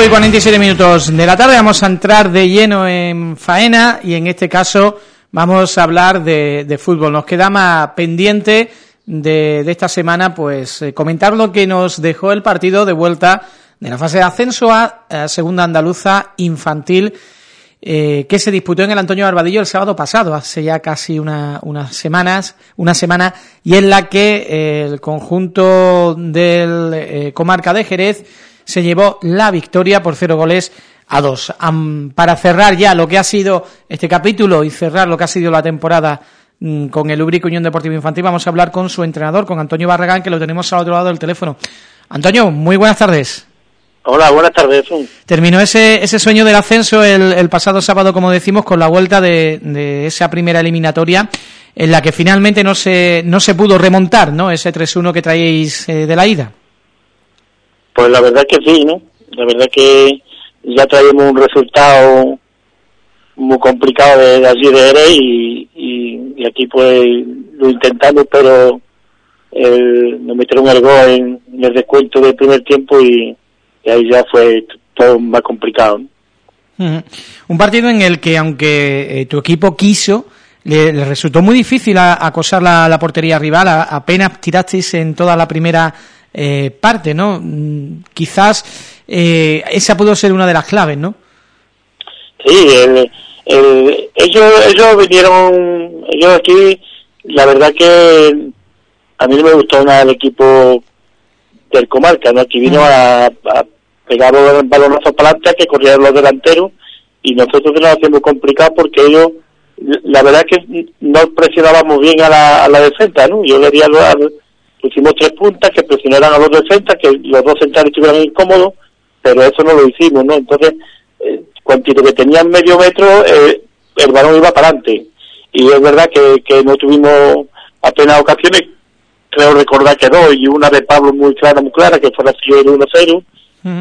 5 y 47 minutos de la tarde vamos a entrar de lleno en faena y en este caso vamos a hablar de, fútbol. Nos queda más pendiente de, esta semana pues eh, comentar lo que nos dejó el partido de vuelta de la fase de ascenso a, Segunda Andaluza Infantil eh, que se disputó en el Antonio Barbadillo el sábado pasado, hace ya casi unas semanas, una semana, y en la que eh, el conjunto del comarca de Jerez se llevó la victoria por cero goles a dos. para cerrar ya lo que ha sido este capítulo y cerrar lo que ha sido la temporada mm, con el Ubrico Unión Deportivo Infantil, vamos a hablar con su entrenador, con Antonio Barragán, que lo tenemos al otro lado del teléfono. Antonio, muy buenas tardes. Hola, buenas tardes. Terminó ese, ese sueño del ascenso el, pasado sábado, como decimos, con la vuelta de, esa primera eliminatoria en la que finalmente no se, no se pudo remontar, ¿no? Ese 3-1 que traíais eh, de la ida. Pues la verdad que sí, ¿no? La verdad que ya traemos un resultado muy complicado de, allí de Ere y, aquí pues lo intentamos, pero nos metieron el gol en, el descuento del primer tiempo y, ahí ya fue todo más complicado. Un partido en el que, aunque eh, tu equipo quiso, le, resultó muy difícil acosar la, la portería rival, apenas tirasteis en toda la primera eh, parte, ¿no? Mm, quizás eh, esa pudo ser una de las claves, ¿no? Sí, ellos, ellos vinieron, ellos aquí, la verdad que a mí no me gustó nada el equipo del comarca, ¿no? Aquí vino a, a pegar balonazos para adelante, que corrieron los delanteros, y nosotros nos hacemos complicado porque ellos, la verdad que no presionábamos bien a la, a la defensa, ¿no? Yo le di al, pusimos tres puntas que presionaran a los defensas, que los dos centrales estuvieran incómodos, pero eso no lo hicimos, ¿no? Entonces, eh, cuando que tenían medio metro, eh, el balón iba para adelante. Y es verdad que, que no tuvimos apenas ocasiones, creo recordar que dos, y una de Pablo muy clara, muy clara, que fue la el 1-0,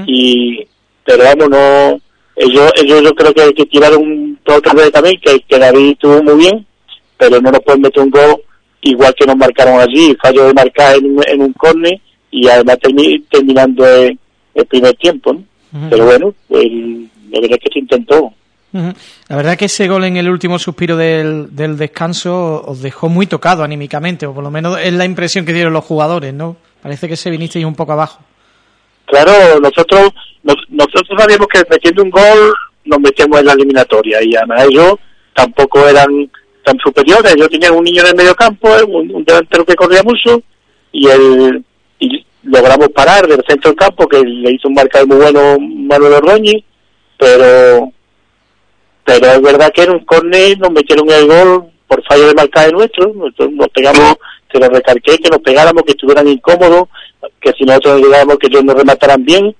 y, pero vamos, no, ellos, ellos yo creo que, que tiraron todo vez también, que, que David estuvo muy bien, pero no nos pueden meter un gol igual que nos marcaron allí, fallo de marcar en, en un córner y además terminando el, primer tiempo, ¿no? Pero bueno, el, la verdad es que se intentó. La verdad es que ese gol en el último suspiro del, del descanso os dejó muy tocado anímicamente, o por lo menos es la impresión que dieron los jugadores, ¿no? Parece que se vinisteis un poco abajo. Claro, nosotros nosotros sabíamos que metiendo un gol nos metíamos en la eliminatoria y además ellos tampoco eran superiores. Yo tenía un niño en el medio campo, eh, un, delantero que corría mucho, y el y logramos parar del centro del campo, que le hizo un marcador muy bueno Manuel Ordóñez, pero pero es verdad que en un córner nos metieron el gol por fallo de marcaje nuestro, nos pegamos, se lo recarqué, que nos pegáramos, que estuvieran incómodos, que si nosotros llegábamos que ellos nos remataran bien,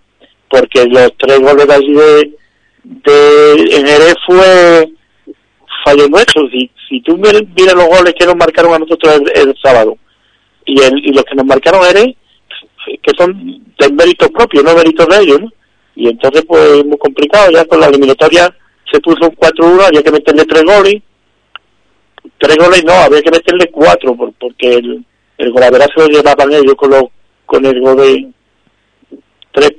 porque los tres goles de allí de, de en Jerez fue fallo nuestro. Si, si tú miras los goles que nos marcaron a nosotros el, sábado y, el, y los que nos marcaron eres que son de méritos propios, no méritos de ellos, ¿no? Y entonces, pues, muy complicado. Ya con la eliminatoria se puso un 4-1, había que meterle tres goles. Tres goles no, había que meterle cuatro, porque el, el se lo llevaban ellos con, los, con el gol de tres,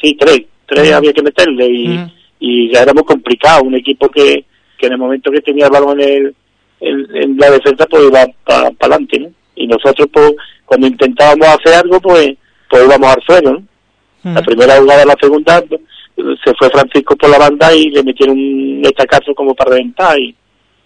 sí, tres, tres había que meterle y, y ya era muy complicado. Un equipo que, que en el momento que tenía el balón en, en, la defensa, pues iba para adelante, ¿no? Y nosotros, pues, cuando intentábamos hacer algo, pues, pues íbamos al suelo, ¿no? Mm. La primera jugada, la segunda, se fue Francisco por la banda y le metieron un estacazo como para reventar. Y,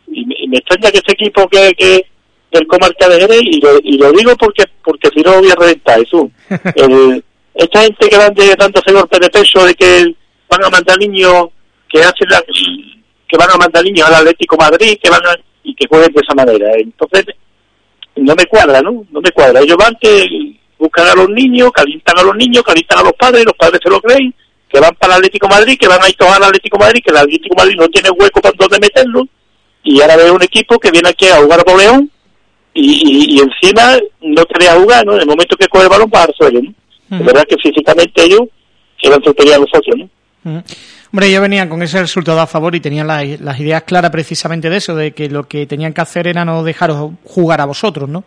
y, me extraña que este equipo que, que del comarca de Jerez, y lo, y lo digo porque porque si no voy a reventar, eso. El, esta gente que van de tanto ese golpe de peso de que van a mandar niños que hacen la, que van a mandar niños al Atlético Madrid que van y que jueguen de esa manera. Entonces, no me cuadra, ¿no? No me cuadra. Ellos van que buscan a los niños, calientan a los niños, calientan a los padres, los padres se lo creen, que van para el Atlético Madrid, que van a ir todos al Atlético Madrid, que el Atlético Madrid no tiene hueco para donde meterlo, y ahora veo un equipo que viene aquí a jugar a León y, y, encima no quería jugar, ¿no? En el momento que coge el balón para el suelo, ¿no? Es verdad que físicamente ellos eran superiores a nosotros, ¿no? Hombre, ellos venían con ese resultado a favor y tenían las ideas claras precisamente de eso, de que lo que tenían que hacer era no dejaros jugar a vosotros, ¿no?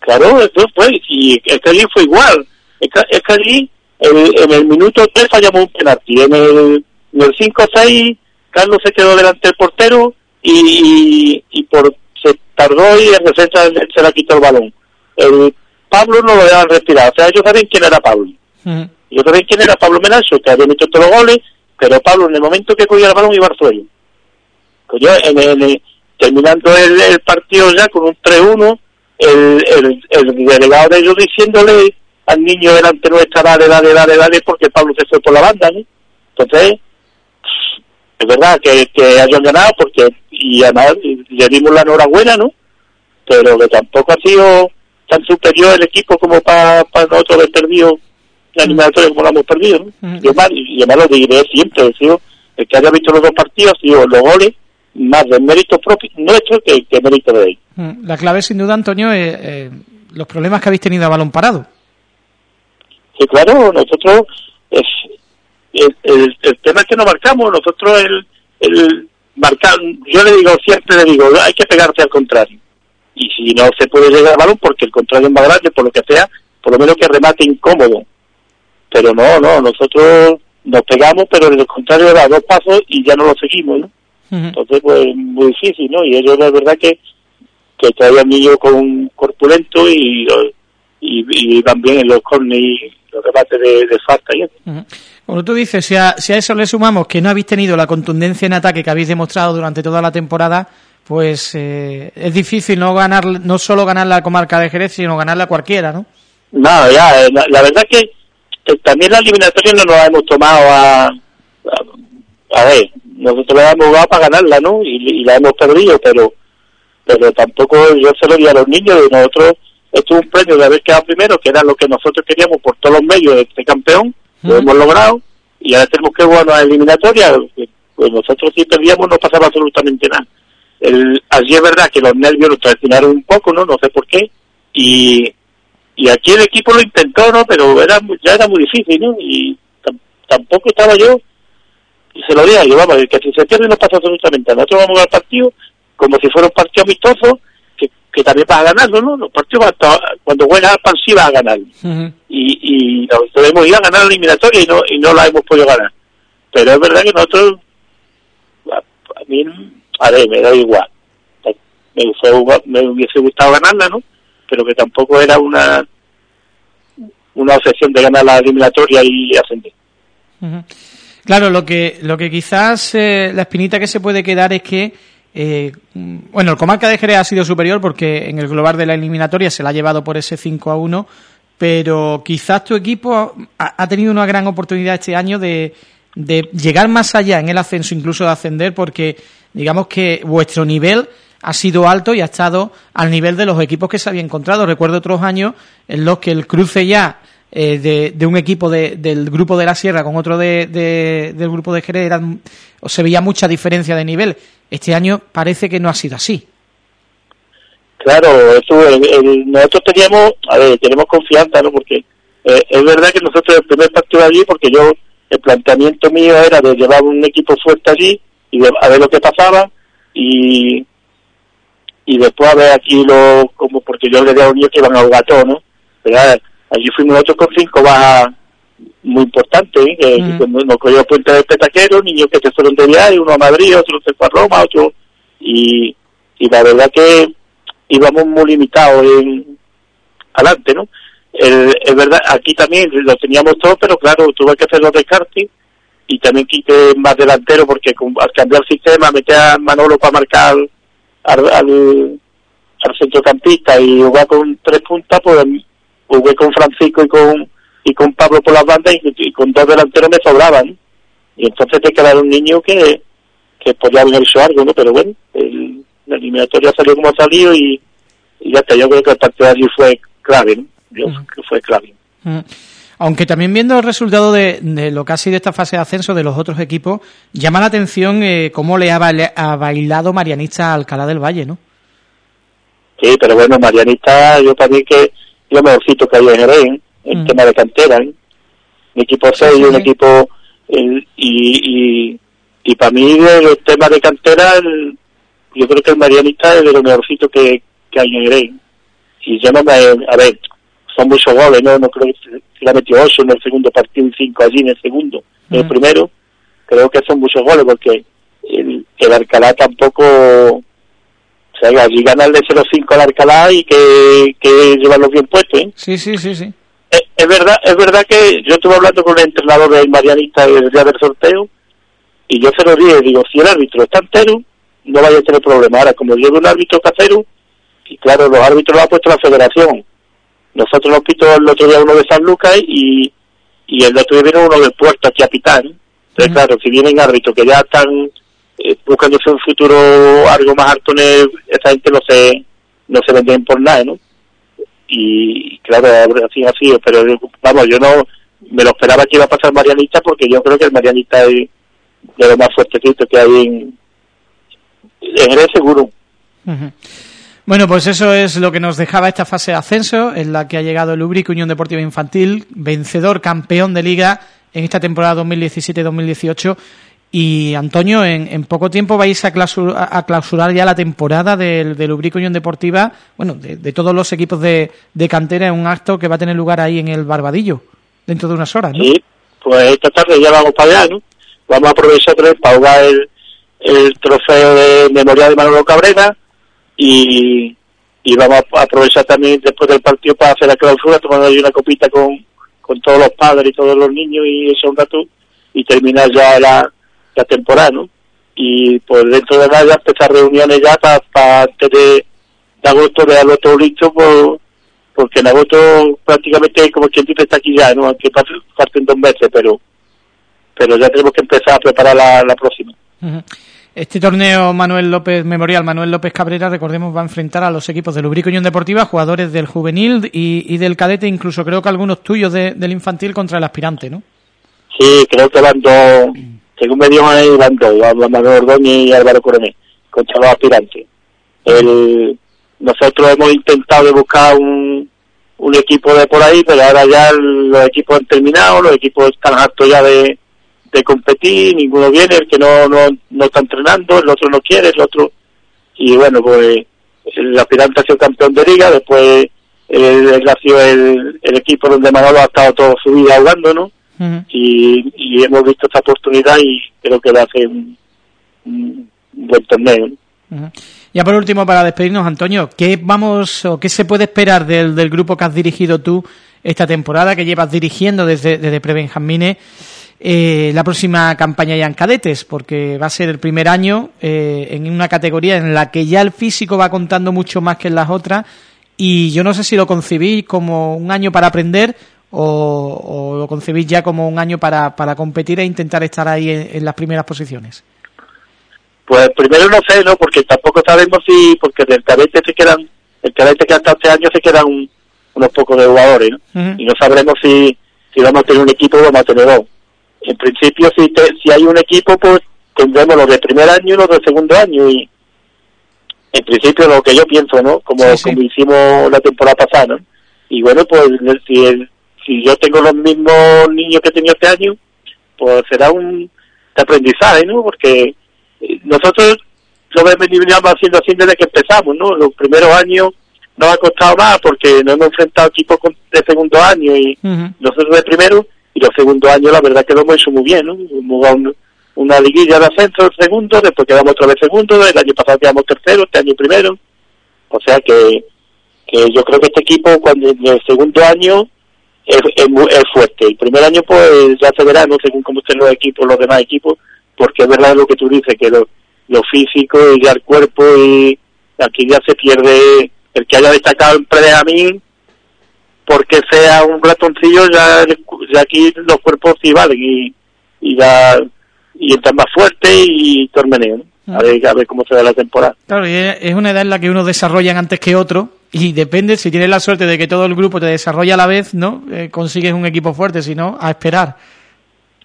Claro, eso fue, y el Cali fue igual. El, Cali en el minuto 3 fallamos un penalti. En el, el 5-6 Carlos se quedó delante del portero y, y, por se tardó y el defensa se la quitó el balón. El Pablo no lo dejaban respirar. O sea, ellos saben quién era Pablo. Yo sabía quién era Pablo Menacho, que había metido todos los goles, pero Pablo en el momento que cogía el balón iba al suelo. en el, terminando el, partido ya con un 3-1, el, el, el delegado de ellos diciéndole al niño delante nuestra, dale, dale, dale, dale, porque Pablo se fue por la banda, ¿no? Entonces, es verdad que, que hayan ganado, porque, y además le dimos la enhorabuena, ¿no? Pero que tampoco ha sido tan superior el equipo como para nosotros haber perdido la eliminatoria como la hemos perdido. ¿no? y, además, lo diré siempre, decir, el que haya visto los dos partidos, sido los goles más de mérito propio nuestro que, que mérito de ellos. La clave, sin duda, Antonio, es eh, los problemas que habéis tenido a balón parado. Sí, claro, nosotros, es, el, el, tema es que no marcamos, nosotros el, el marcar, yo le digo, siempre le digo, hay que pegarse al contrario. Y si no se puede llegar al balón porque el contrario es más grande, por lo que sea, por lo menos que remate incómodo. Pero no, no, nosotros nos pegamos, pero en el contrario da dos pasos y ya no lo seguimos, ¿no? Entonces, pues, muy difícil, ¿no? Y ellos, la verdad que, que todavía niños con corpulento y, y, y también en los cornes y los debates de, de falta y eso. Como tú dices, si a, si a eso le sumamos que no habéis tenido la contundencia en ataque que habéis demostrado durante toda la temporada, pues eh, es difícil no ganar no solo ganar la comarca de Jerez, sino ganarla cualquiera, ¿no? No, ya, eh, la, la verdad que también la eliminatoria no nos hemos tomado a, a, ver, nosotros la hemos jugado para ganarla, ¿no? Y, la hemos perdido, pero pero tampoco yo se lo di a los niños y nosotros, esto es un premio de haber quedado primero, que era lo que nosotros queríamos por todos los medios de este campeón, lo hemos logrado, y ahora tenemos que jugar una eliminatoria, pues nosotros si perdíamos no pasaba absolutamente nada. El, allí es verdad que los nervios nos traicionaron un poco, ¿no? No sé por qué, y y aquí el equipo lo intentó, ¿no? Pero era ya era muy difícil, ¿no? Y tampoco estaba yo, y se lo dije, yo, vamos, que si se pierde no pasa absolutamente nada. Nosotros vamos al partido como si fuera un partido amistoso, que, que también vas a ganarlo, ¿no? Los partidos cuando juegas al pan sí vas a ganar. Y, y nosotros hemos ido a ganar la eliminatoria y no, y no la hemos podido ganar. Pero es verdad que nosotros, a, mí, a ver, me da igual. Me, me hubiese gustado ganarla, ¿no? Pero que tampoco era una una obsesión de ganar la eliminatoria y ascender. Claro, lo que lo que quizás eh, la espinita que se puede quedar es que eh, bueno, el Comarca de Jerez ha sido superior porque en el global de la eliminatoria se la ha llevado por ese 5 a 1, pero quizás tu equipo ha, tenido una gran oportunidad este año de, de llegar más allá en el ascenso, incluso de ascender, porque digamos que vuestro nivel ha sido alto y ha estado al nivel de los equipos que se había encontrado. Recuerdo otros años en los que el cruce ya eh, de, de, un equipo de, del grupo de la Sierra con otro de, del grupo de Jerez o se veía mucha diferencia de nivel. Este año parece que no ha sido así. Claro, eso, nosotros teníamos, a ver, tenemos confianza, ¿no? Porque eh, es verdad que nosotros el primer partido allí, porque yo, el planteamiento mío era de llevar un equipo fuerte allí y de, a ver lo que pasaba y y después a ver aquí lo como porque yo le di a un niño que iban a gato, ¿no? Pero allí fuimos nosotros con cinco bajas muy importantes, ¿eh? que nos cogió Puente de Petaquero, niños que se fueron de viaje, uno a Madrid, otro se fue a Roma, otro, y, y la verdad que íbamos muy limitados en adelante, ¿no? Es verdad, aquí también lo teníamos todo, pero claro, tuve que hacer los descartes y también quité más delantero porque al cambiar el sistema, metí a Manolo para marcar al, al, centrocampista y jugué con tres puntas, pues jugué con Francisco y con y con Pablo por las bandas y, con dos delanteros me sobraban. Y entonces te quedaba un niño que, que podía haber hecho algo, ¿no? Pero bueno, el, la eliminatoria salió como ha salido y, y ya está. Yo creo que el partido allí fue clave, ¿no? Yo que fue clave. Aunque también viendo el resultado de, de, lo que ha sido esta fase de ascenso de los otros equipos, llama la atención eh, cómo le ha, bailado Marianista a Alcalá del Valle, ¿no? Sí, pero bueno, Marianista, yo también que lo mejorcito que hay en Jerez, el mm. tema de cantera, ¿eh? un equipo serio, un equipo... y, y, y para mí el, tema de cantera, yo creo que el Marianista es de lo mejorcito que, que hay en Jerez. Y yo no me... A ver, son muchos goles, ¿no? No creo que se la metió ocho en el segundo partido y cinco allí en el segundo. En el primero, creo que son muchos goles porque el, el Alcalá tampoco... O sea, allí ganarle 0-5 al Alcalá y que, que llevarlos bien puestos, ¿eh? Sí, sí, sí, sí. Es, es, verdad es verdad que yo estuve hablando con el entrenador del Marianista el día del sorteo y yo se lo dije, digo, si el árbitro está entero, no vaya a tener problema. Ahora, como lleva un árbitro casero, y claro, los árbitros lo ha puesto la federación. Nosotros nos quitó el otro día uno de San Lucas y, y el otro día vino uno del puerto aquí a Pitán. Entonces, claro, si vienen árbitros que ya están eh, buscándose un futuro algo más alto, esa gente no se, no se venden por nada, ¿no? Y claro, así ha sido, pero vamos, yo no me lo esperaba que iba a pasar Marianista porque yo creo que el Marianista es de lo más fuertecito que hay en, en el seguro. Uh Bueno, pues eso es lo que nos dejaba esta fase de ascenso, en la que ha llegado el Ubrique Unión Deportiva Infantil, vencedor, campeón de Liga en esta temporada 2017-2018. Y, Antonio, en, en, poco tiempo vais a clausurar, ya la temporada del, del Ubrique Unión Deportiva, bueno, de, todos los equipos de, cantera, en un acto que va a tener lugar ahí en el Barbadillo, dentro de unas horas, ¿no? Sí, pues esta tarde ya vamos para allá, ¿no? Vamos a aprovechar para jugar el, el trofeo de memorial de Manolo Cabrera, y, vamos a aprovechar también después del partido para hacer la clausura, tomando ahí una copita con, con todos los padres y todos los niños y eso un rato y terminar ya la, la temporada, ¿no? Y pues dentro de nada ya empezar reuniones ya para pa antes de, de agosto dejarlo todo listo por, porque en agosto prácticamente como quien dice está aquí ya, ¿no? Aunque parten dos meses, pero pero ya tenemos que empezar a preparar la, próxima. Este torneo Manuel López Memorial, Manuel López Cabrera, recordemos, va a enfrentar a los equipos del Ubrico Unión Deportiva, jugadores del juvenil y, del cadete, incluso creo que algunos tuyos de, del infantil contra el aspirante, ¿no? Sí, creo que van dos, según me dijo ahí, van dos, Manuel Ordóñez y Álvaro Coronel, contra los aspirantes. El, nosotros hemos intentado buscar un, un equipo de por ahí, pero ahora ya los equipos han terminado, los equipos están hartos ya de de competir, ninguno viene, el que no, no, no está entrenando, el otro no quiere, el otro... Y bueno, pues el aspirante ha sido campeón de liga, después el, el, el, el equipo donde Manolo ha estado toda su vida jugando, ¿no? Uh -huh. y, y, hemos visto esta oportunidad y creo que va a ser un, un buen torneo. Uh -huh. Ya por último, para despedirnos, Antonio, ¿qué vamos o qué se puede esperar del, del grupo que has dirigido tú esta temporada, que llevas dirigiendo desde, desde Prebenjamines? Eh, la próxima campaña ya en cadetes, porque va a ser el primer año eh, en una categoría en la que ya el físico va contando mucho más que en las otras y yo no sé si lo concebís como un año para aprender o, o lo concebís ya como un año para, para competir e intentar estar ahí en, en, las primeras posiciones. Pues primero no sé, ¿no? Porque tampoco sabemos si, porque del cadete se quedan, el cadete que hasta este año se quedan un, unos pocos de jugadores, ¿no? Uh -huh. Y no sabremos si, si vamos a tener un equipo o vamos a tener dos en principio si te, si hay un equipo pues tendremos los de primer año y los de segundo año y en principio lo que yo pienso no como, sí, sí. como hicimos la temporada pasada ¿no? y bueno pues si el, si yo tengo los mismos niños que tenía este año pues será un aprendizaje no porque nosotros lo veníamos haciendo así desde que empezamos no los primeros años nos ha costado más porque nos hemos enfrentado equipos de segundo año y uh -huh. nosotros de primero y los segundos años la verdad que lo hemos hecho muy bien, ¿no? Hemos un, una liguilla de ascenso el segundo, después quedamos otra vez segundo, el año pasado quedamos tercero, este año primero, o sea que, yo creo que este equipo cuando en el segundo año es, es, es fuerte, el primer año pues ya se verá, ¿no? Según cómo estén los equipos, los demás equipos, porque es verdad lo que tú dices, que lo, físico y ya el cuerpo y aquí ya se pierde el que haya destacado en Predamín porque sea un ratoncillo ya, ya aquí los cuerpos sí valen y, y ya y están más fuerte y ¿no? a, ver, a ver cómo se da la temporada. Claro y es una edad en la que uno desarrolla antes que otro y depende si tienes la suerte de que todo el grupo te desarrolla a la vez no eh, consigues un equipo fuerte si no a esperar.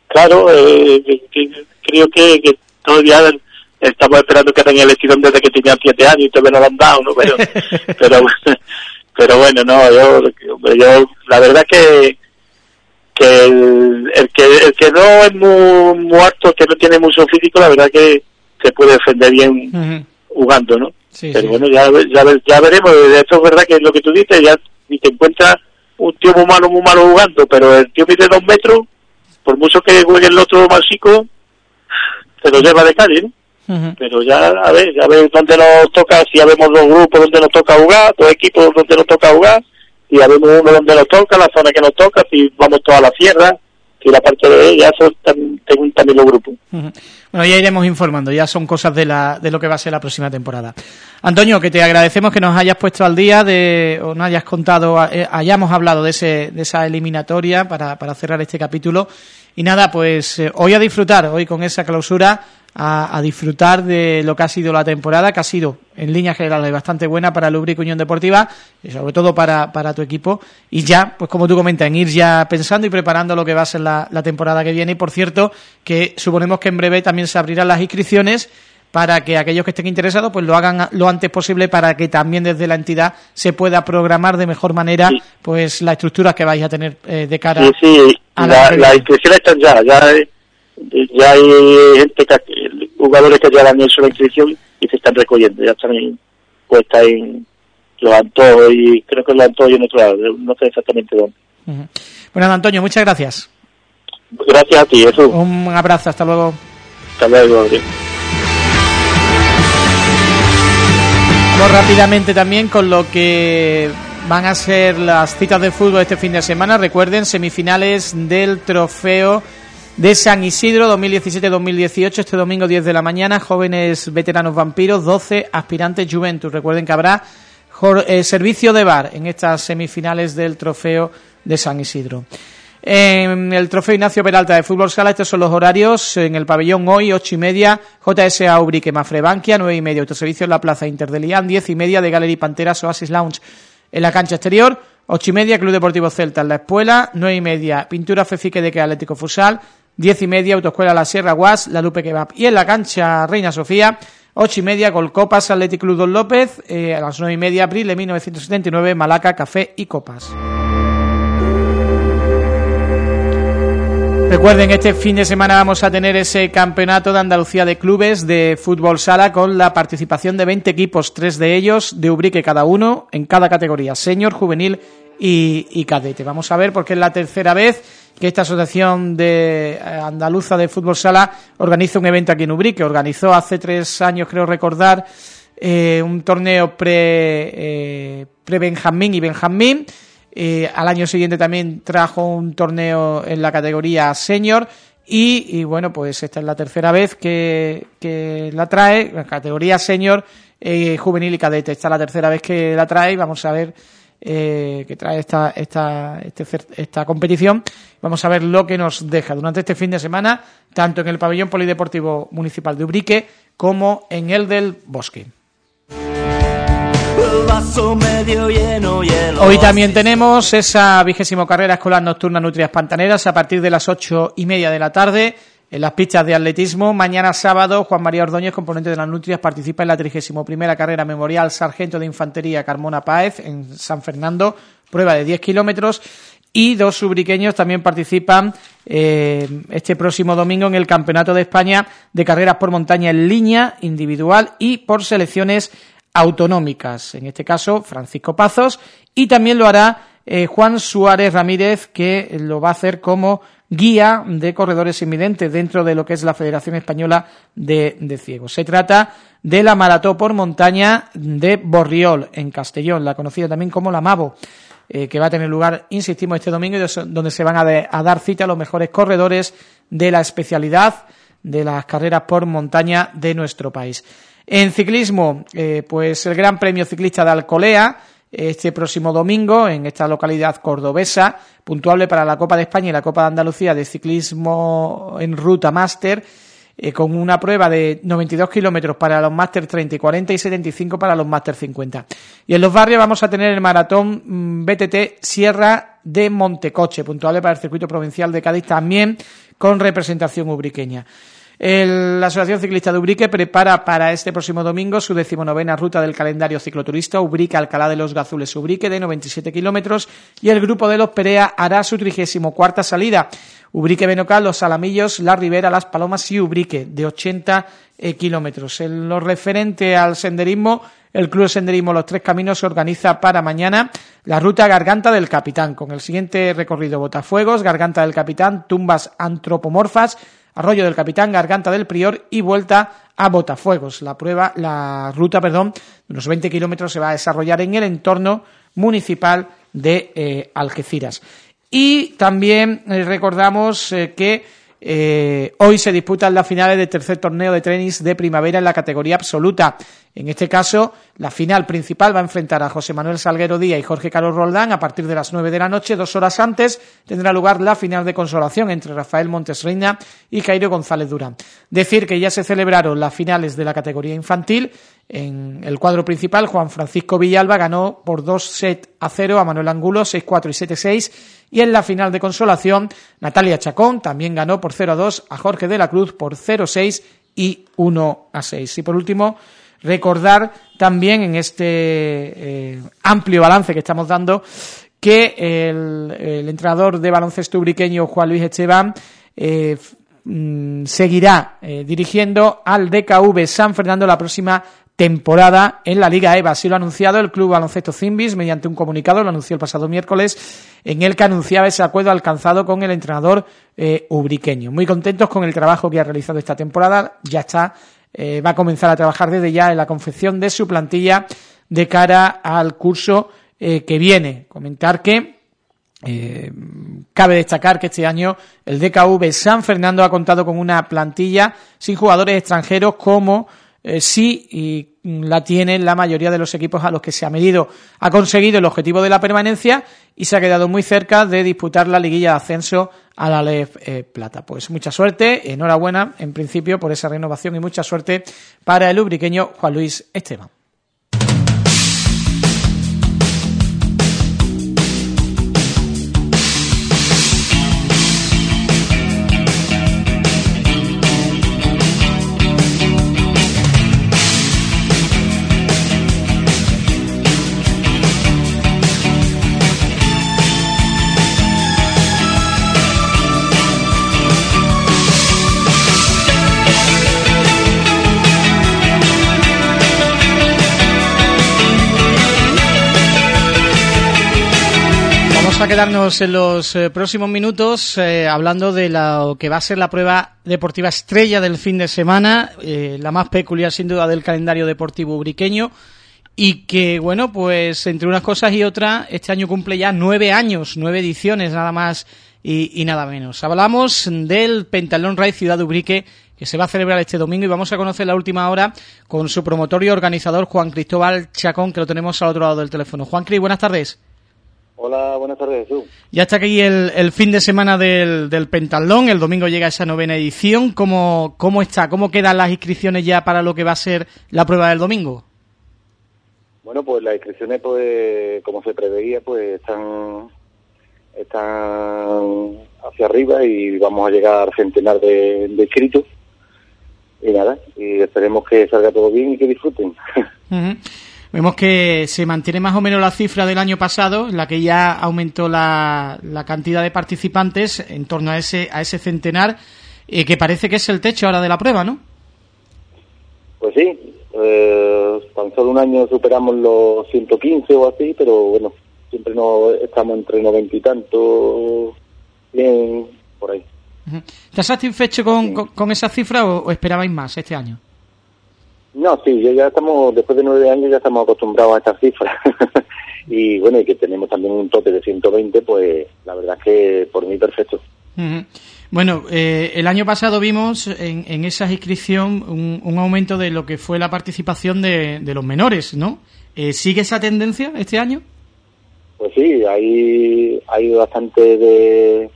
Claro eh, creo que, que todavía estamos esperando que tengan el estirón desde que tenían siete años y todavía no lo han dado no pero pero pero bueno, no, yo, yo la verdad que que el, el que el que no es muy, muy alto, que no tiene mucho físico, la verdad que se puede defender bien uh -huh. jugando, ¿no? Sí, Pero sí. bueno, ya, ya, ya veremos, esto es verdad que es lo que tú dices, ya si te encuentras un tío muy malo, muy malo jugando, pero el tío mide dos metros, por mucho que juegue el otro más chico, se lo lleva de Pero ya, a ver, ya ver dónde nos toca, si ya vemos dos grupos donde nos toca jugar, dos equipos donde nos toca jugar, y ya vemos uno donde nos toca, la zona que nos toca, si vamos toda la sierra, y la parte de ella, eso tengo también los grupos. Bueno, ya iremos informando, ya son cosas de, la, de lo que va a ser la próxima temporada. Antonio, que te agradecemos que nos hayas puesto al día, de, o nos hayas contado, eh, hayamos hablado de, ese, de esa eliminatoria para, para cerrar este capítulo. Y nada, pues eh, hoy a disfrutar, hoy con esa clausura, a, disfrutar de lo que ha sido la temporada, que ha sido en líneas generales bastante buena para el Ubrique Unión Deportiva y sobre todo para, para tu equipo. Y ya, pues como tú comentas, en ir ya pensando y preparando lo que va a ser la, la temporada que viene. Y por cierto, que suponemos que en breve también se abrirán las inscripciones para que aquellos que estén interesados pues lo hagan lo antes posible para que también desde la entidad se pueda programar de mejor manera pues las estructuras que vais a tener eh, de cara sí, a la, las inscripciones están ya, ya ya hay gente jugadores que ya han hecho la inscripción y se están recogiendo, ya están en, puesta en los Antojos y creo que los Antojos en otro lado, no sé exactamente dónde. Bueno, Antonio, muchas gracias. Gracias a ti, Jesús. Un abrazo, hasta luego. Hasta luego. Vamos rápidamente también con lo que van a ser las citas de fútbol este fin de semana. Recuerden, semifinales del trofeo de San Isidro 2017-2018, este domingo 10 de la mañana, jóvenes veteranos vampiros, 12 aspirantes Juventus. Recuerden que habrá eh, servicio de bar en estas semifinales del trofeo de San Isidro. En el trofeo Ignacio Peralta de Fútbol Sala, estos son los horarios en el pabellón hoy, ocho y media, JSA Ubrique Mafrebanquia, nueve y media, autoservicio en la Plaza Inter de Lian, diez y media de Galería Panteras Oasis Lounge en la cancha exterior, ocho y media Club Deportivo Celta en la Espuela, nueve y media Pintura Fefique de que Atlético Fusal, diez y media Autoescuela La Sierra Guas, La Lupe Kebab y en la cancha Reina Sofía, ocho y media Golcopas Atlético Club Don López, eh, a las nueve y media abril de 1979 Malaca Café y Copas. Recuerden, este fin de semana vamos a tener ese campeonato de Andalucía de clubes de fútbol sala con la participación de 20 equipos, tres de ellos de Ubrique cada uno, en cada categoría, señor, juvenil y, cadete. Vamos a ver porque es la tercera vez que esta asociación de eh, andaluza de fútbol sala organiza un evento aquí en Ubrique. Organizó hace tres años, creo recordar, eh, un torneo pre, eh, pre-Benjamín y Benjamín eh, al año siguiente también trajo un torneo en la categoría senior y, bueno, pues esta es la tercera vez que, la trae, la categoría senior, juvenil y cadete. Esta es la tercera vez que la trae y vamos a ver eh, que trae esta, esta, este esta competición. Vamos a ver lo que nos deja durante este fin de semana, tanto en el pabellón polideportivo municipal de Ubrique como en el del Bosque. Hoy también tenemos esa vigésimo carrera escolar nocturna Nutrias Pantaneras a partir de las ocho y media de la tarde en las pistas de atletismo. Mañana sábado, Juan María Ordóñez, componente de las Nutrias, participa en la trigésimo primera carrera memorial Sargento de Infantería Carmona Páez en San Fernando, prueba de 10 kilómetros. Y dos subriqueños también participan eh, este próximo domingo en el Campeonato de España de Carreras por Montaña en línea, individual y por selecciones autonómicas, en este caso Francisco Pazos, y también lo hará eh, Juan Suárez Ramírez, que lo va a hacer como guía de corredores invidentes dentro de lo que es la Federación Española de, Ciegos. Se trata de la maratón por montaña de Borriol, en Castellón, la conocida también como la MAVO, eh, que va a tener lugar, insistimos, este domingo, donde se van a, a dar cita a los mejores corredores de la especialidad de las carreras por montaña de nuestro país. En ciclismo, eh, pues el Gran Premio Ciclista de Alcolea, este próximo domingo en esta localidad cordobesa, puntuable para la Copa de España y la Copa de Andalucía de ciclismo en ruta máster, eh, con una prueba de 92 kilómetros para los máster 30 y 40 y 75 para los máster 50. Y en los barrios vamos a tener el maratón mm, BTT Sierra de Montecoche, puntuable para el circuito provincial de Cádiz también con representación ubriqueña. La Asociación Ciclista de Ubrique prepara para este próximo domingo su decimonovena ruta del calendario cicloturista Ubrique Alcalá de los Gazules Ubrique de 97 kilómetros y el grupo de los Perea hará su trigésimo cuarta salida. Ubrique Benocal, Los Salamillos, La Ribera, Las Palomas y Ubrique, de 80 eh, kilómetros. En lo referente al senderismo, el Club de Senderismo Los Tres Caminos se organiza para mañana la ruta Garganta del Capitán, con el siguiente recorrido Botafuegos, Garganta del Capitán, Tumbas Antropomorfas, Arroyo del Capitán, Garganta del Prior y vuelta a Botafuegos. La prueba, la ruta, perdón, de unos 20 kilómetros se va a desarrollar en el entorno municipal de eh, Algeciras. Y también eh, recordamos eh, que eh, hoy se disputan las finales del tercer torneo de tenis de primavera en la categoría absoluta. En este caso, la final principal va a enfrentar a José Manuel Salguero Díaz y Jorge Carlos Roldán a partir de las nueve de la noche. Dos horas antes tendrá lugar la final de consolación entre Rafael Montes Reina y Cairo González Durán. Decir que ya se celebraron las finales de la categoría infantil. En el cuadro principal, Juan Francisco Villalba ganó por dos sets a cero a Manuel Angulo, 6-4 y 7-6 y en la final de consolación, Natalia Chacón también ganó por 0 a 2 a Jorge de la Cruz por 0 a 6 y 1 a 6. Y por último, recordar también en este eh, amplio balance que estamos dando que el, entrenador de baloncesto ubriqueño Juan Luis Esteban eh, mm, seguirá eh, dirigiendo al DKV San Fernando la próxima temporada en la Liga EVA. Así lo ha anunciado el Club Baloncesto Zimbis mediante un comunicado, lo anunció el pasado miércoles, en el que anunciaba ese acuerdo alcanzado con el entrenador eh, ubriqueño. Muy contentos con el trabajo que ha realizado esta temporada, ya está, eh, va a comenzar a trabajar desde ya en la confección de su plantilla de cara al curso eh, que viene. Comentar que cabe destacar que este año el DKV San Fernando ha contado con una plantilla sin jugadores extranjeros como eh, sí y la tienen la mayoría de los equipos a los que se ha medido. Ha conseguido el objetivo de la permanencia y se ha quedado muy cerca de disputar la liguilla de ascenso a la LEF eh, Plata. Pues mucha suerte, enhorabuena en principio por esa renovación y mucha suerte para el ubriqueño Juan Luis Esteban. A quedarnos en los eh, próximos minutos eh, hablando de lo que va a ser la prueba deportiva estrella del fin de semana, eh, la más peculiar sin duda del calendario deportivo ubriqueño y que, bueno, pues entre unas cosas y otras, este año cumple ya nueve años, nueve ediciones nada más y, nada menos. Hablamos del Pentalón Ride Ciudad de Ubrique que se va a celebrar este domingo y vamos a conocer la última hora con su promotor y organizador Juan Cristóbal Chacón, que lo tenemos al otro lado del teléfono. Juan Cris, buenas tardes. Hola, buenas tardes, Jesús. Ya está aquí el, el fin de semana del, del, Pentalón, el domingo llega esa novena edición. ¿Cómo, ¿Cómo está? ¿Cómo quedan las inscripciones ya para lo que va a ser la prueba del domingo? Bueno, pues las inscripciones, pues como se preveía, pues están, están hacia arriba y vamos a llegar a centenar de, de inscritos. Y nada, y esperemos que salga todo bien y que disfruten. Uh Vemos que se mantiene más o menos la cifra del año pasado, en la que ya aumentó la, la cantidad de participantes en torno a ese a ese centenar, eh, que parece que es el techo ahora de la prueba, ¿no? Pues sí, eh, tan solo un año superamos los 115 o así, pero bueno, siempre no estamos entre 90 y tanto, bien, por ahí. ¿Estás satisfecho con, sí. con, con, esa cifra o, o esperabais más este año? No, sí, ya estamos, después de nueve años ya estamos acostumbrados a estas cifras. y bueno, y que tenemos también un tope de 120, pues la verdad es que por mí perfecto. Uh -huh. Bueno, eh, el año pasado vimos en, en esa inscripción un, un, aumento de lo que fue la participación de, de los menores, ¿no? Eh, ¿Sigue esa tendencia este año? Pues sí, hay, hay bastante de,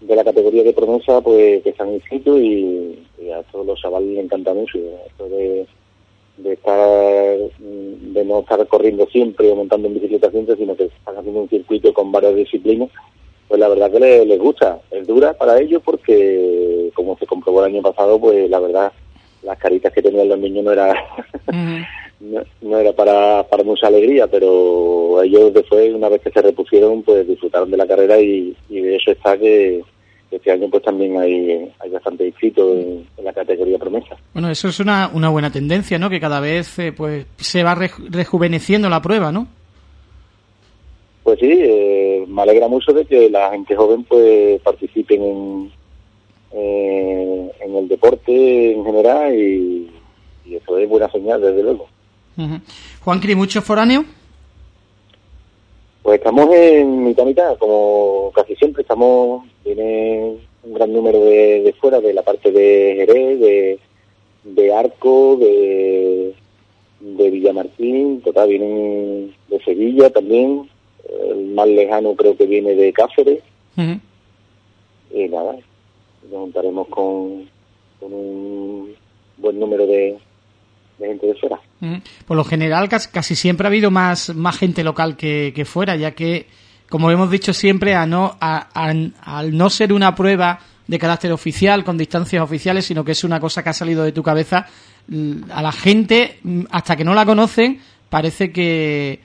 de la categoría de promesa pues que se han inscrito y, y a todos los chavales les encanta mucho esto de de estar de no estar corriendo siempre o montando en bicicleta siempre, sino que están haciendo un circuito con varias disciplinas, pues la verdad que les, les gusta. Es dura para ellos porque, como se comprobó el año pasado, pues la verdad las caritas que tenían los niños no era mm. no, no, era para, para mucha alegría, pero ellos después, una vez que se repusieron, pues disfrutaron de la carrera y, y de eso está que, este año pues también hay, hay bastante inscritos en, la categoría promesa. Bueno, eso es una, una buena tendencia, ¿no? Que cada vez eh, pues se va rejuveneciendo la prueba, ¿no? Pues sí, eh, me alegra mucho de que la gente joven pues participen en, eh, en el deporte en general y, eso es buena señal, desde luego. Juan Cri, ¿muchos foráneos? Pues estamos en mitad mitad, como casi siempre estamos, tiene un gran número de, fuera, de la parte de Jerez, de, Arco, de, de Villamartín, total, vienen de Sevilla también, el más lejano creo que viene de Cáceres, y nada, nos juntaremos con, con un buen número de, gente de fuera. Por lo general, casi, siempre ha habido más, más gente local que, fuera, ya que, como hemos dicho siempre, a no, al no ser una prueba de carácter oficial, con distancias oficiales, sino que es una cosa que ha salido de tu cabeza, a la gente, hasta que no la conocen, parece que,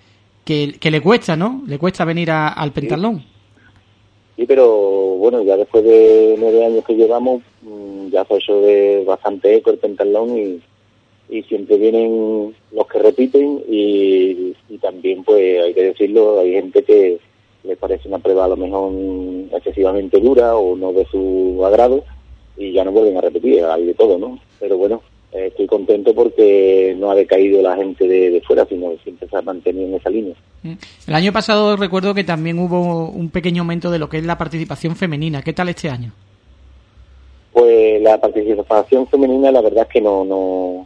que, le cuesta, ¿no? Le cuesta venir al pentalón. Sí. pero bueno, ya después de nueve años que llevamos, mm, ya ha hecho de bastante eco el pentalón y y siempre vienen los que repiten y, también pues hay que decirlo hay gente que les parece una prueba a lo mejor excesivamente dura o no de su agrado y ya no vuelven a repetir hay de todo no pero bueno eh, estoy contento porque no ha decaído la gente de, fuera sino que siempre se ha mantenido en esa línea. Mm. el año pasado recuerdo que también hubo un pequeño aumento de lo que es la participación femenina. Qué tal este año pues la participación femenina la verdad es que no no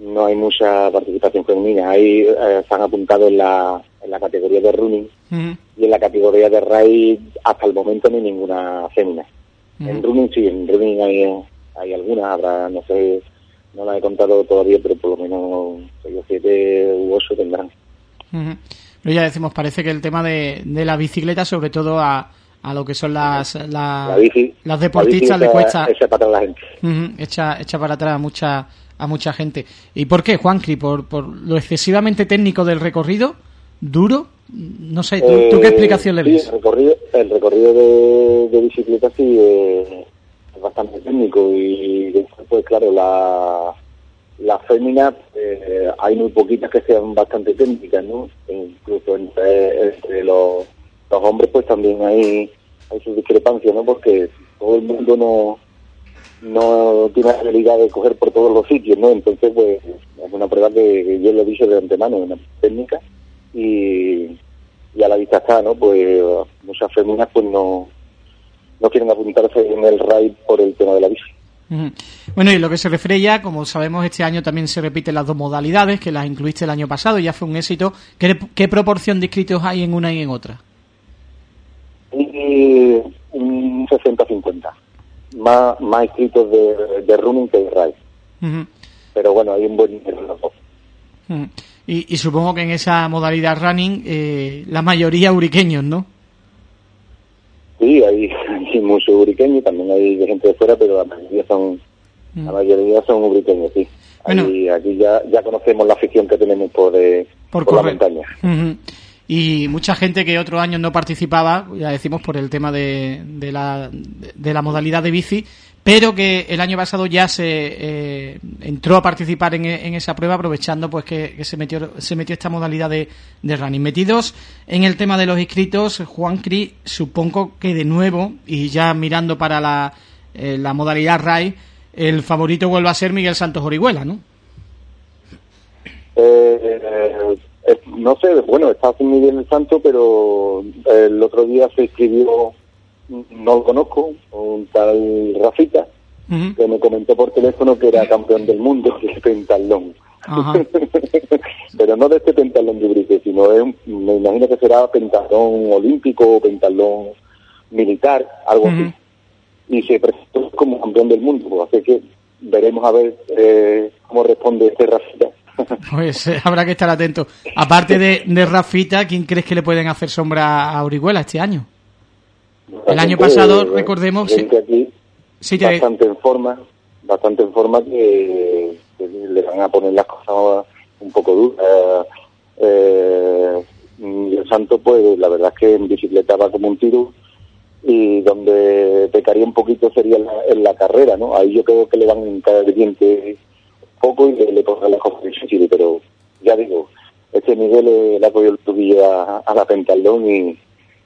no hay mucha participación femenina. Ahí eh, se han apuntado en la, en la categoría de running y en la categoría de raid hasta el momento no hay ninguna fémina. En running sí, en running hay, hay algunas, habrá, no sé, no la he contado todavía, pero por lo menos seis o siete u ocho tendrán. Pero ya decimos, parece que el tema de, de la bicicleta, sobre todo a, a lo que son las las deportistas le cuesta echa para atrás la gente echa, echa para atrás mucha a mucha gente. ¿Y por qué, Juancri? ¿Por, por lo excesivamente técnico del recorrido? ¿Duro? No sé, ¿tú, qué eh, explicación le ves? el recorrido, el recorrido de, de bicicleta sí es, bastante técnico y pues claro, la, las féminas eh, hay muy poquitas que sean bastante técnicas, ¿no? Incluso entre, entre los, los hombres pues también hay, hay sus discrepancias, ¿no? Porque todo el mundo no no tiene la habilidad de coger por todos los sitios, ¿no? Entonces, pues, es una prueba que yo lo he dicho de antemano, una técnica, y, a la vista está, ¿no? Pues muchas féminas, pues, no, no quieren apuntarse en el raid por el tema de la bici. Bueno, y lo que se refiere ya, como sabemos, este año también se repiten las dos modalidades, que las incluiste el año pasado y ya fue un éxito. ¿Qué, qué proporción de inscritos hay en una y en otra? Y, un 60-50 más, más inscritos de, de running que de raid. Pero bueno, hay un buen nivel en los dos. y, y, supongo que en esa modalidad running eh, la mayoría uriqueños, ¿no? Sí, hay, hay muchos uriqueños, también hay gente de fuera, pero la mayoría son la mayoría son uriqueños, sí. aquí ya, ya conocemos la afición que tenemos por, eh, por, la montaña y mucha gente que otros años no participaba, ya decimos por el tema de, de, la, de la modalidad de bici, pero que el año pasado ya se eh, entró a participar en, en, esa prueba aprovechando pues que, se metió se metió esta modalidad de, de, running metidos en el tema de los inscritos Juan Cri supongo que de nuevo y ya mirando para la, eh, la modalidad RAI el favorito vuelve a ser Miguel Santos Orihuela ¿no? Eh, eh, no sé, bueno, está muy bien el santo, pero el otro día se escribió, no lo conozco, un tal Rafita, que me comentó por teléfono que era campeón del mundo de pentalón. pero no de este pentalón de Brique, sino es, me imagino que será pentalón olímpico o pentalón militar, algo así. Y se presentó como campeón del mundo, así que veremos a ver eh, cómo responde este Rafita pues eh, habrá que estar atento. Aparte de, de Rafita, ¿quién crees que le pueden hacer sombra a Orihuela este año? El año pasado, recordemos... Sí, bastante en forma, bastante en forma que, le van a poner las cosas un poco duras. Eh, el Santo, pues la verdad es que en bicicleta va como un tiro y donde pecaría un poquito sería en la, carrera, ¿no? Ahí yo creo que le van a caer diente poco y le, le la cosa difícil, pero ya digo, este nivel le ha cogido el tubillo a, la Pentalón y,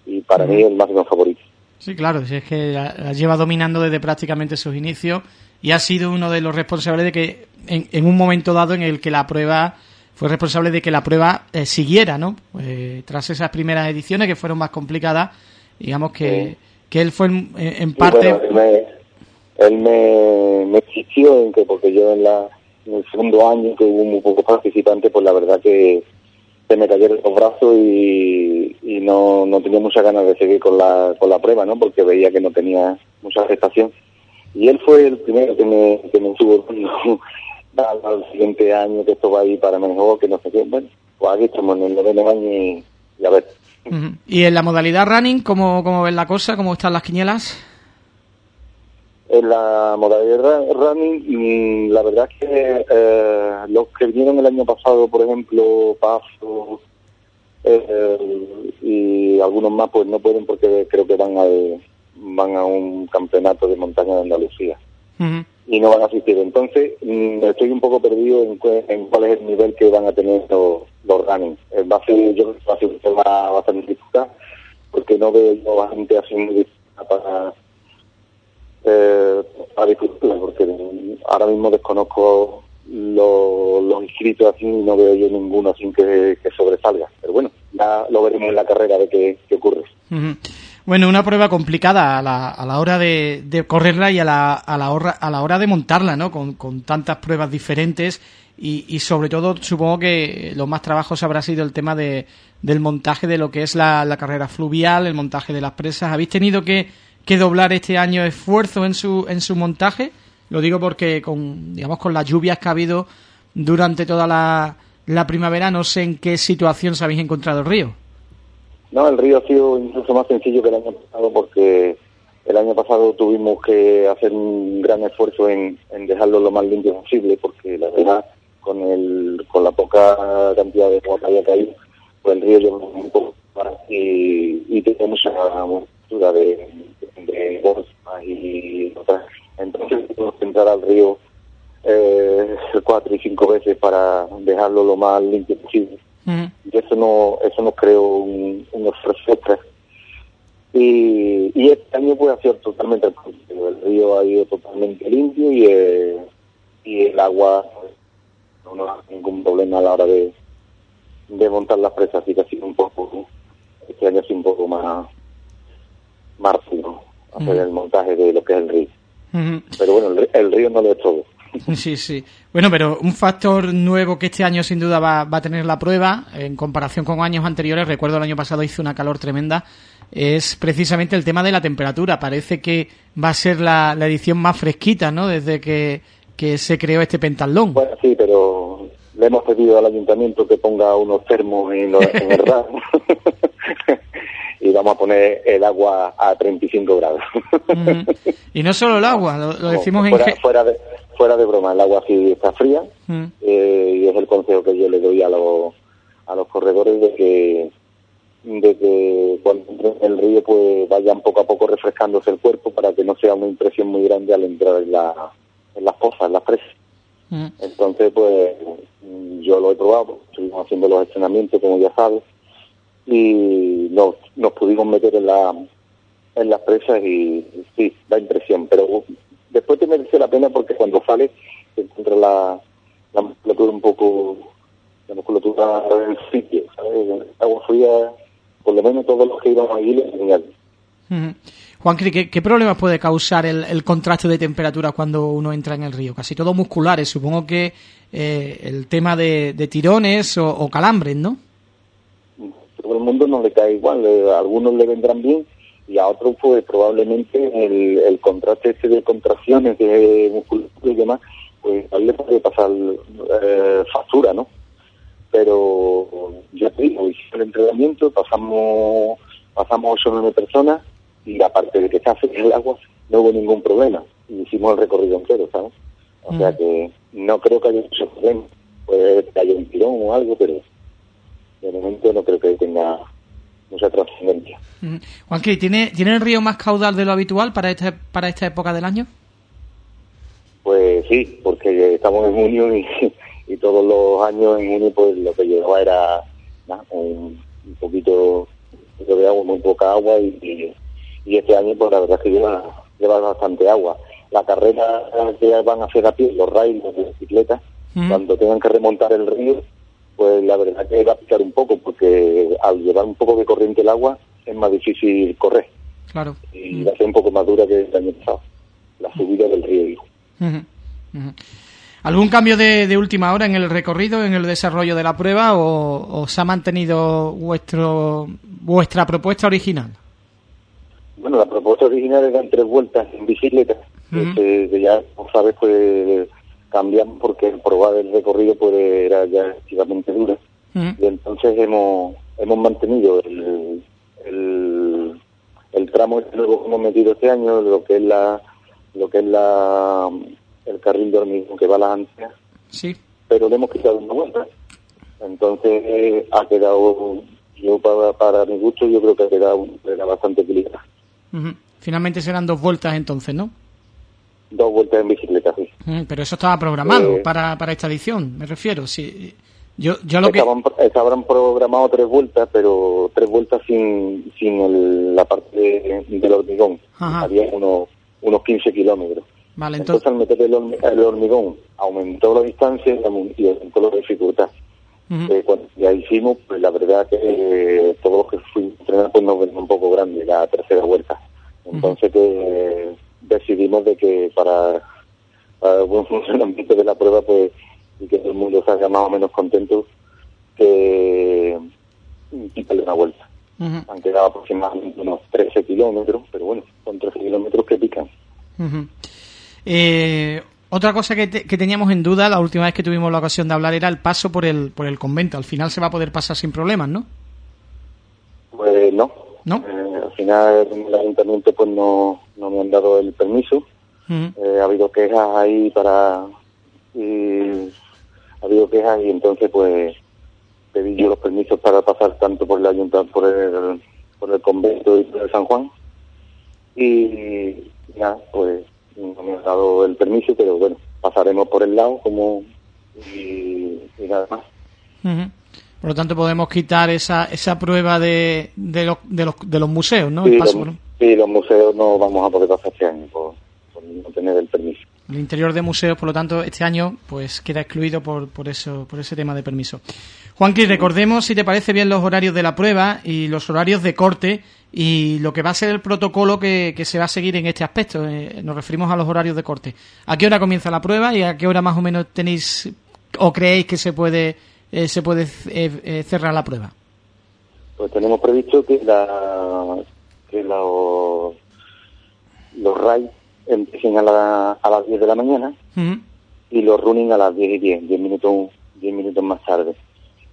y para mí es el máximo favorito. Sí, claro, si es que la, lleva dominando desde prácticamente sus inicios y ha sido uno de los responsables de que en, un momento dado en el que la prueba fue responsable de que la prueba eh, siguiera, ¿no? Eh, tras esas primeras ediciones que fueron más complicadas, digamos que, que él fue en, parte... él me, me, existió en que porque yo en, la, en el segundo año que hubo muy pocos participantes, pues la verdad que se me cayeron los brazos y, y no, no tenía muchas ganas de seguir con la, con la prueba, ¿no? Porque veía que no tenía mucha aceptación. Y él fue el primero que me, que me estuvo al, siguiente año que esto va a para mejor, que no sé qué. Bueno, pues aquí estamos en el noveno año y, a ver. ¿Y en la modalidad running, cómo, cómo ven la cosa? ¿Cómo están las quinielas? En la modalidad running, mm, la verdad es que eh, los que vinieron el año pasado, por ejemplo, Paso eh, y algunos más, pues no pueden porque creo que van al, van a un campeonato de montaña de Andalucía y no van a asistir. Entonces, mm, estoy un poco perdido en, cuál es el nivel que van a tener los, los running. Eh, va a ser, yo creo que va a ser un tema bastante difícil porque no veo yo a gente así para, eh, disfrutarla, porque ahora mismo desconozco los inscritos así y no veo yo ninguno así que, que sobresalga. Pero bueno, ya lo veremos en la carrera de qué, ocurre. Bueno, una prueba complicada a la, a la hora de, de, correrla y a la, a, la hora, a la hora de montarla, ¿no? Con, con tantas pruebas diferentes y, y, sobre todo supongo que los más trabajos habrá sido el tema de, del montaje de lo que es la, la carrera fluvial, el montaje de las presas. ¿Habéis tenido que, que doblar este año esfuerzo en su, en su montaje? Lo digo porque con, digamos, con las lluvias que ha habido durante toda la, la primavera, no sé en qué situación se habéis encontrado el río. No, el río ha sido incluso más sencillo que el año pasado porque el año pasado tuvimos que hacer un gran esfuerzo en, dejarlo lo más limpio posible porque la verdad con el con la poca cantidad de agua que había caído pues el río llevó un poco y, y tenía mucha de, de bolsas y otras. Entonces tuvimos que entrar al río eh, cuatro y cinco veces para dejarlo lo más limpio posible. Y eso no eso nos creó un, un esfuerzo y, y este año puede ser totalmente el río ha ido totalmente limpio y, eh, y el agua no ha ningún problema a la hora de, de montar las presas así que ha sido un poco este año ha sido un poco más fino hacer el montaje de lo que es el río pero bueno el, el río no lo es todo Sí, sí. Bueno, pero un factor nuevo que este año sin duda va, a tener la prueba, en comparación con años anteriores, recuerdo el año pasado hizo una calor tremenda, es precisamente el tema de la temperatura. Parece que va a ser la, edición más fresquita, ¿no? Desde que, se creó este pentalón. Bueno, sí, pero le hemos pedido al ayuntamiento que ponga unos termos en, en el vamos a poner el agua a 35 grados. Y no solo el agua, lo, decimos en... Fuera de, fuera de broma, el agua sí está fría eh, y es el consejo que yo le doy a los, a los corredores de que de que cuando entren en el río pues vayan poco a poco refrescándose el cuerpo para que no sea una impresión muy grande al entrar en, la, en las pozas, en las presas. Entonces pues yo lo he probado, estuvimos haciendo los entrenamientos como ya sabes y nos, pudimos meter en la en las presas y sí, da impresión, pero después te merece la pena porque cuando sales te encuentras la, la musculatura un poco, la musculatura del sitio, ¿sabes? Agua fría, por lo menos todos los que íbamos allí les genial. Juan, ¿qué, ¿qué problemas puede causar el, el, contraste de temperatura cuando uno entra en el río? Casi todo musculares, supongo que eh, el tema de, tirones o calambres, ¿no? Todo el mundo no le cae igual, a algunos le vendrán bien y a otros pues probablemente el, el contraste ese de contracciones de musculatura y demás, pues a él le puede pasar eh, factura, ¿no? Pero ya te digo, hicimos el entrenamiento, pasamos pasamos ocho o nueve personas y aparte de que se hace el agua, no hubo ningún problema. Y hicimos el recorrido entero, ¿sabes? O sea mm. que no creo que haya mucho problema. Puede que haya un tirón o algo, pero de momento no creo que tenga mucha trascendencia. Juan ¿¿tiene, ¿tiene el río más caudal de lo habitual para esta, para esta época del año? Pues sí, porque estamos en junio y, y todos los años en junio pues lo que llevaba era un, poquito de agua, muy poca agua y, y, este año pues la verdad es que lleva, lleva bastante agua. La carrera que van a hacer a pie, los raids, las bicicletas, cuando tengan que remontar el río, pues la verdad que va a picar un poco porque al llevar un poco de corriente el agua es más difícil correr. Claro. Y va a ser un poco más dura que el año pasado, la subida del río. ¿Algún cambio de, última hora en el recorrido, en el desarrollo de la prueba o, se ha mantenido vuestro vuestra propuesta original? Bueno, la propuesta original eran tres vueltas en bicicleta, este, que ya, como sabes, pues cambiamos porque probar el recorrido pues era ya excesivamente dura. Y entonces hemos hemos mantenido el, el, el tramo que hemos metido este año, lo que es la lo que es la el carril de hormigón que va a las antenas. Sí. Pero le hemos quitado una vuelta. Entonces ha quedado, yo para, para mi gusto, yo creo que ha quedado era bastante equilibrado. Finalmente serán dos vueltas entonces, ¿no? Dos vueltas en bicicleta, sí. Pero eso estaba programado eh, para, para esta edición, me refiero. Sí. Yo, yo lo estaban, que... estaban programado tres vueltas, pero tres vueltas sin, sin la parte del hormigón. Había unos, unos 15 kilómetros. Vale, entonces... al meter el, hormigón aumentó la distancia y aumentó la dificultad. Eh, cuando ya hicimos, pues la verdad que eh, todos los que fuimos a entrenar pues nos venía un poco grande la tercera vuelta. Entonces que decidimos de que para, para el buen funcionamiento de la prueba pues y que todo el mundo salga más o menos contento que quitarle una vuelta. Han quedado aproximadamente unos 13 kilómetros, pero bueno, son 13 kilómetros que pican. Eh, otra cosa que, teníamos en duda la última vez que tuvimos la ocasión de hablar era el paso por el por el convento. Al final se va a poder pasar sin problemas, ¿no? Pues no. ¿No? Eh, al final el ayuntamiento pues no, no me han dado el permiso. Eh, ha habido quejas ahí para... Y, ha habido quejas y entonces pues pedí yo los permisos para pasar tanto por el ayuntamiento, por el, por el convento y por el San Juan. Y ya, pues no me han dado el permiso, pero bueno, pasaremos por el lado como y, nada más. Por lo tanto, podemos quitar esa, esa prueba de, de, los, de, los, de los museos, ¿no? Sí, los, museos no vamos a poder pasar este año por, no tener el permiso. El interior de museos, por lo tanto, este año pues queda excluido por, por, eso, por ese tema de permiso. Juanqui, recordemos, si te parece bien, los horarios de la prueba y los horarios de corte y lo que va a ser el protocolo que, se va a seguir en este aspecto. Eh, nos referimos a los horarios de corte. ¿A qué hora comienza la prueba y a qué hora más o menos tenéis o creéis que se puede eh, se puede eh, cerrar la prueba? Pues tenemos previsto que la que los los raids empiecen a, la, a las 10 de la mañana y los running a las 10 y 10, 10 minutos, 10 minutos más tarde.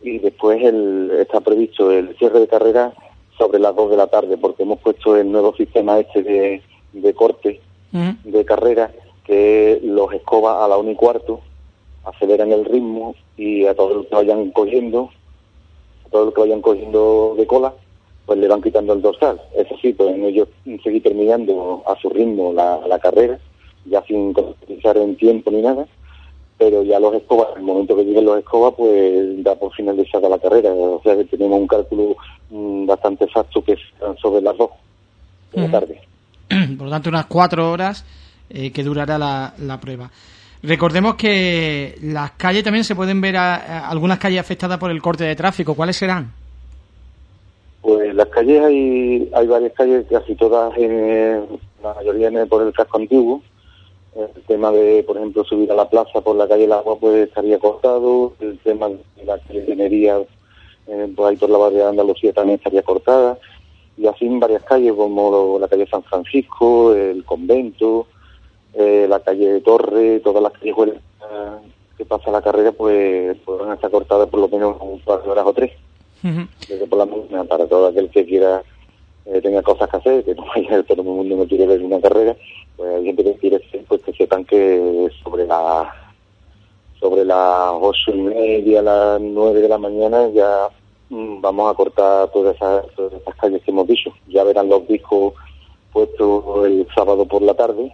Y después el, está previsto el cierre de carrera sobre las 2 de la tarde, porque hemos puesto el nuevo sistema este de, de corte de carrera, que los escobas a la 1 y cuarto, aceleran el ritmo y a todos los que vayan cogiendo, a todos los que vayan cogiendo de cola, pues le van quitando el dorsal. Eso sí, pueden ellos seguir terminando a su ritmo la, la carrera, ya sin utilizar en tiempo ni nada, pero ya los escobas, en el momento que lleguen los escobas, pues da por finalizada la carrera. O sea que tenemos un cálculo mm, bastante exacto que es sobre las dos de la tarde. Por lo tanto, unas cuatro horas eh, que durará la, la, prueba. Recordemos que las calles también se pueden ver, algunas calles afectadas por el corte de tráfico. ¿Cuáles serán? Pues las calles hay, hay varias calles, casi todas, en, la mayoría en, por el casco antiguo, el tema de, por ejemplo, subir a la plaza por la calle del Agua, pues estaría cortado. El tema de la Nería, eh, pues ahí por la barriada de Andalucía también estaría cortada. Y así en varias calles, como la calle San Francisco, el convento, eh, la calle de Torre, todas las calles que pasa la carrera, pues podrán estar cortadas por lo menos un par de horas o tres. Por la mañana, para todo aquel que quiera eh, tenga cosas que hacer, que no vaya todo el mundo no quiere ver una carrera, pues hay gente que quiere pues que sepan que sobre la sobre las ocho y media, las nueve de la mañana ya mm, vamos a cortar todas esas, todas esas calles que hemos dicho. Ya verán los discos puestos el sábado por la tarde,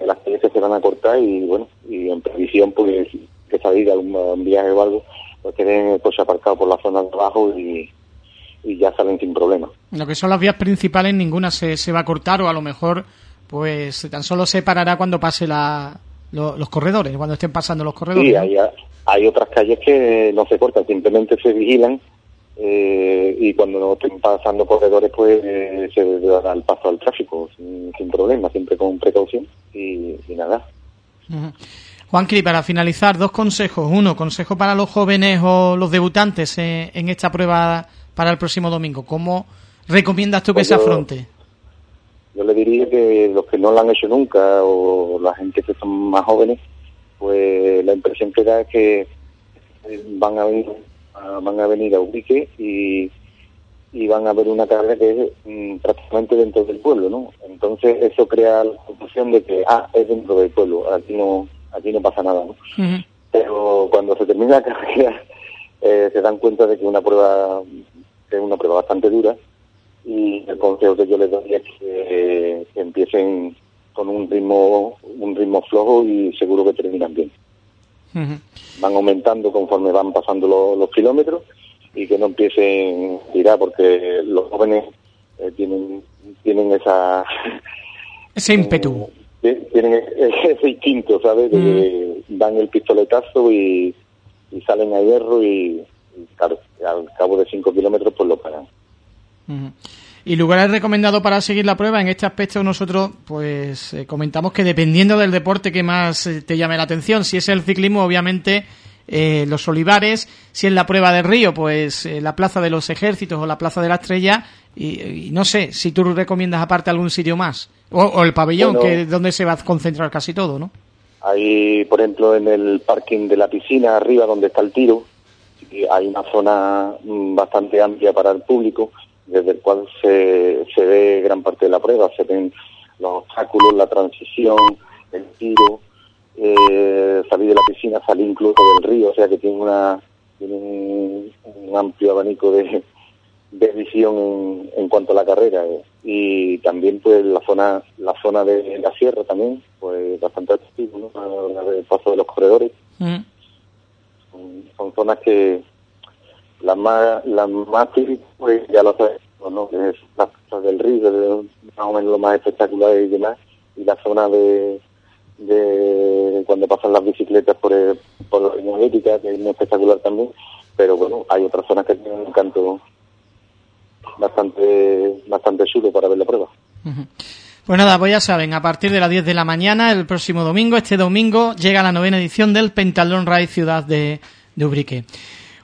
las calles se van a cortar y bueno, y en previsión pues que salir un, viaje o algo, pues tienen el coche aparcado por la zona de abajo y, y ya salen sin problema. Lo que son las vías principales ninguna se, se va a cortar o a lo mejor pues tan solo se parará cuando pase la, los corredores, cuando estén pasando los corredores. Sí, hay, hay otras calles que no se cortan, simplemente se vigilan eh, y cuando no estén pasando corredores pues eh, se dará el paso al tráfico sin, problema, siempre con precaución y, nada. Cri, para finalizar, dos consejos. Uno, consejo para los jóvenes o los debutantes eh, en esta prueba para el próximo domingo. ¿Cómo recomiendas tú que pues se afronte? Yo le diría que los que no lo han hecho nunca o la gente que son más jóvenes, pues la impresión que da es que van a venir van a venir a Ubrique y, y van a ver una carrera que es mm, prácticamente dentro del pueblo, ¿no? Entonces eso crea la confusión de que, ah, es dentro del pueblo, aquí no, aquí no pasa nada, ¿no? Pero cuando se termina la carrera eh, se dan cuenta de que una prueba es una prueba bastante dura y el consejo que yo les doy es que, empiecen con un ritmo un ritmo flojo y seguro que terminan bien. Van aumentando conforme van pasando los kilómetros y que no empiecen a tirar porque los jóvenes eh, tienen tienen esa ese ímpetu tienen ese instinto sabes de dan el pistoletazo y, salen a hierro y, claro al cabo de cinco kilómetros pues lo pagan y lugares recomendados para seguir la prueba, en este aspecto nosotros pues eh, comentamos que dependiendo del deporte que más eh, te llame la atención, si es el ciclismo, obviamente eh, los olivares, si es la prueba del río, pues la Plaza de los Ejércitos o la Plaza de la Estrella, y, no sé si tú recomiendas aparte algún sitio más, o, el pabellón, que es donde se va a concentrar casi todo, ¿no? Hay, por ejemplo, en el parking de la piscina, arriba donde está el tiro, hay una zona mm, bastante amplia para el público, desde el cual se, se ve gran parte de la prueba, se ven los obstáculos, la transición, el tiro, eh, salir de la piscina, salir incluso del río, o sea que tiene una tiene un, amplio abanico de, de visión en, en, cuanto a la carrera y también pues la zona la zona de la sierra también pues bastante atractivo ¿no? el paso de los corredores mm. son, zonas que las más, las más típicas, pues ya lo sabes, ¿no? Que es la zona del río, más o menos lo más espectacular y demás, y la zona de, de cuando pasan las bicicletas por, por la línea que es muy espectacular también, pero bueno, hay otras zonas que tienen un encanto bastante bastante chulo para ver la prueba. Pues nada, pues ya saben, a partir de las 10 de la mañana, el próximo domingo, este domingo, llega la novena edición del Pentalón Ride Ciudad de, de Ubrique.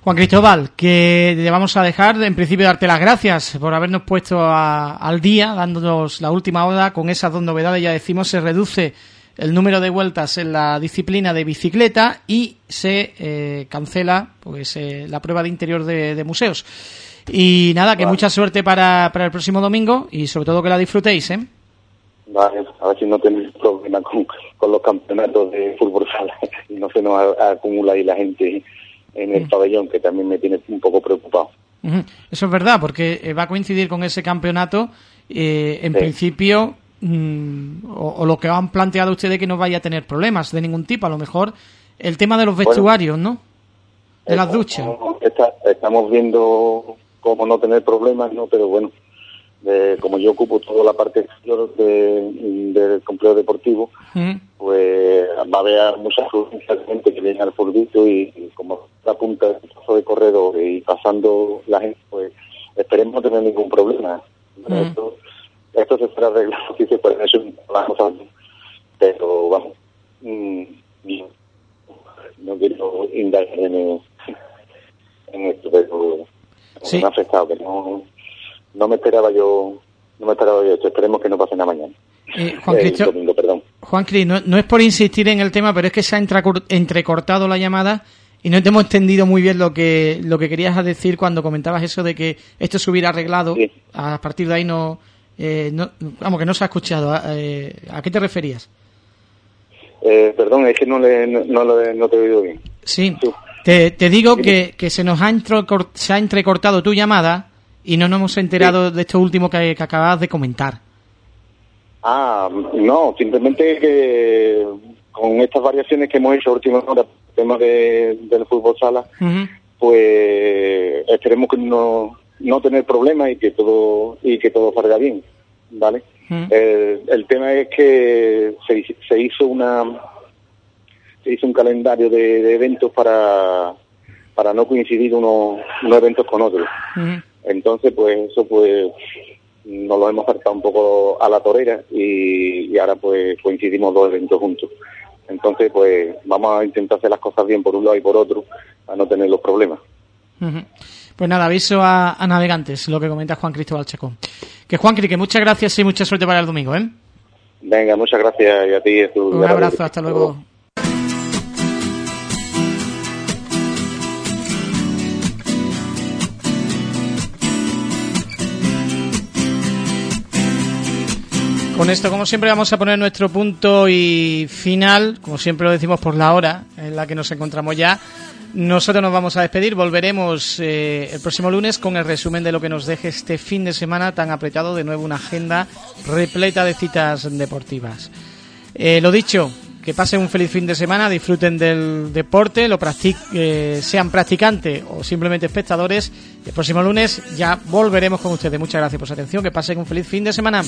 Juan Cristóbal, que le vamos a dejar, en principio, darte las gracias por habernos puesto al día, dándonos la última hora con esas dos novedades. Ya decimos, se reduce el número de vueltas en la disciplina de bicicleta y se eh, cancela pues eh, la prueba de interior de, museos. Y nada, que mucha suerte para, para el próximo domingo y sobre todo que la disfrutéis, ¿eh? Vale, a ver si no tenéis problema con, con los campeonatos de fútbol sala y no se nos acumula ahí la gente en el mm. pabellón, que también me tiene un poco preocupado. Eso es verdad, porque eh, va a coincidir con ese campeonato. Eh, en principio, mm, o, lo que han planteado ustedes que no vaya a tener problemas de ningún tipo. A lo mejor el tema de los vestuarios, ¿no? De las duchas. estamos viendo cómo no tener problemas, ¿no? Pero bueno, como yo ocupo toda la parte exterior del complejo deportivo, pues va a haber mucha gente que viene al furbito y, como la punta del paso de corredor y pasando la gente, pues esperemos no tener ningún problema. esto, esto se puede arreglar si se puede hacer un trabajo, pero vamos, mm, no quiero indagar en, en esto, pero me ha afectado que no no me esperaba yo no me esperaba yo esto. Esperemos que no pase nada mañana. Eh, Juan perdón. Juan Cris, no, es por insistir en el tema, pero es que se ha entrecortado la llamada y no te hemos entendido muy bien lo que lo que querías decir cuando comentabas eso de que esto se hubiera arreglado. A partir de ahí no, eh, no, vamos que no se ha escuchado. Eh, ¿A qué te referías? Eh, perdón, es que no, le, no, no, te he oído bien. Sí. Te, te digo que, que se nos ha, se ha entrecortado tu llamada y no nos hemos enterado de esto último que, que acabas de comentar. Ah, no, simplemente que con estas variaciones que hemos hecho últimamente tema de, del fútbol sala, pues esperemos que no, no tener problemas y que todo y que todo salga bien, ¿vale? el, tema es que se, se hizo una se hizo un calendario de, eventos para para no coincidir unos, unos eventos con otros. Entonces, pues eso pues nos lo hemos saltado un poco a la torera y, ahora pues coincidimos dos eventos juntos. Entonces, pues vamos a intentar hacer las cosas bien por un lado y por otro, para no tener los problemas. Pues nada, aviso a, navegantes, lo que comenta Juan Cristóbal Checo. Que Juan que muchas gracias y mucha suerte para el domingo, ¿eh? Venga, muchas gracias y a ti. Un abrazo, hasta luego. Con esto, como siempre, vamos a poner nuestro punto y final, como siempre lo decimos por la hora en la que nos encontramos ya. Nosotros nos vamos a despedir, volveremos eh, el próximo lunes con el resumen de lo que nos deje este fin de semana tan apretado, de nuevo una agenda repleta de citas deportivas. Eh, lo dicho, que pasen un feliz fin de semana, disfruten del deporte, lo eh, sean practicantes o simplemente espectadores. El próximo lunes ya volveremos con ustedes. Muchas gracias por su atención, que pasen un feliz fin de semana.